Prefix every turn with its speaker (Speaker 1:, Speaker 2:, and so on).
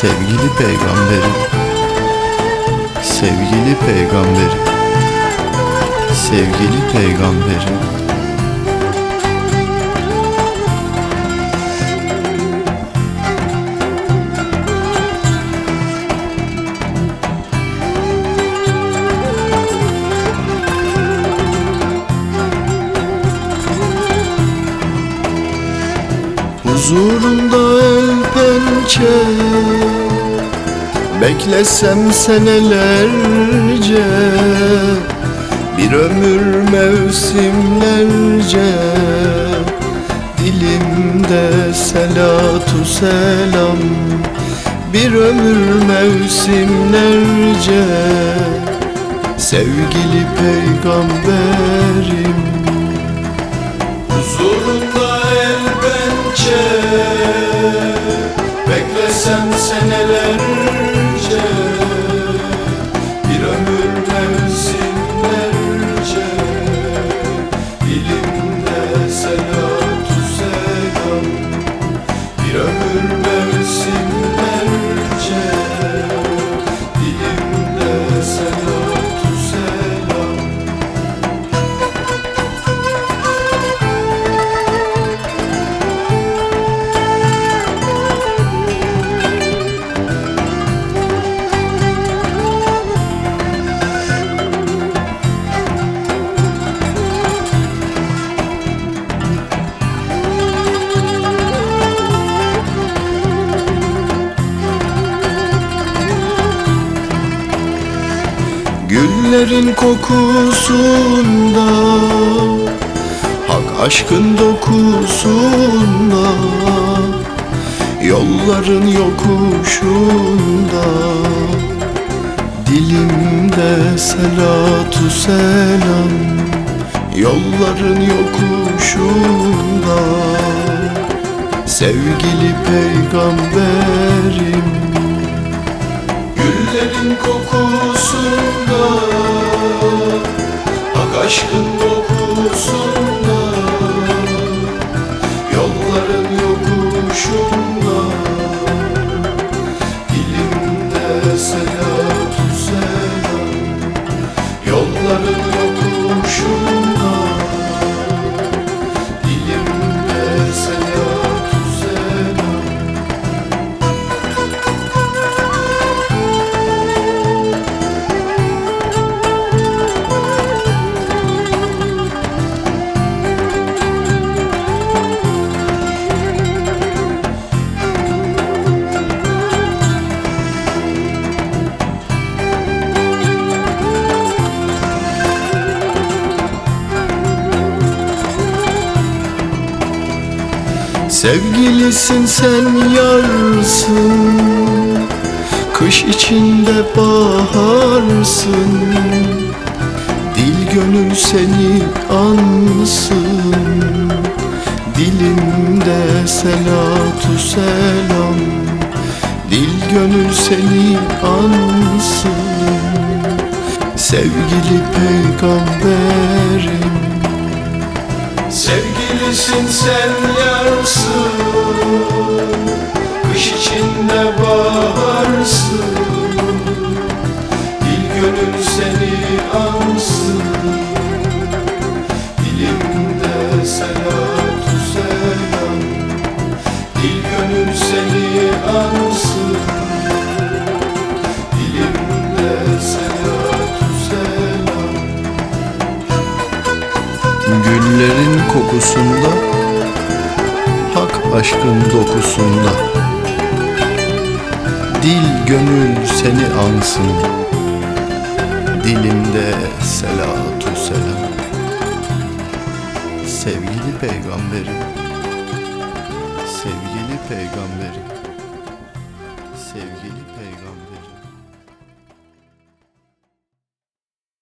Speaker 1: Sevgili peygamberim. Sevgili peygamberim. Sevgili peygamberim. Huzurunda pençe. Beklesem senelerce Bir ömür mevsimlerce. Dilimde selatu selam Bir ömür mevsimlerce. Sevgili peygamberim Güllerin kokusunda Hak aşkın dokusunda Yolların yokuşunda. Dilimde selatu selam Yolların yokuşunda. Sevgili peygamberim aşkın dokusunda Yolların yokuşunda Dilimde selatü selam Yolların yokuşunda Sevgilisin sen yarsın. Kış içinde baharsın. Dil gönül seni ansın. Dilimde selatu selam. Dil gönül seni ansın. Sevgili peygamberim Sevgilisin sen yarsın. Kış içinde baharsın Dil gönül seni ansın. Dilimde selatü selam Dil gönül seni ansın Güllerin kokusunda Hak aşkın dokusunda. Dil gönül seni ansın Dilimde selatu selam. Sevgili peygamberim Sevgili peygamberim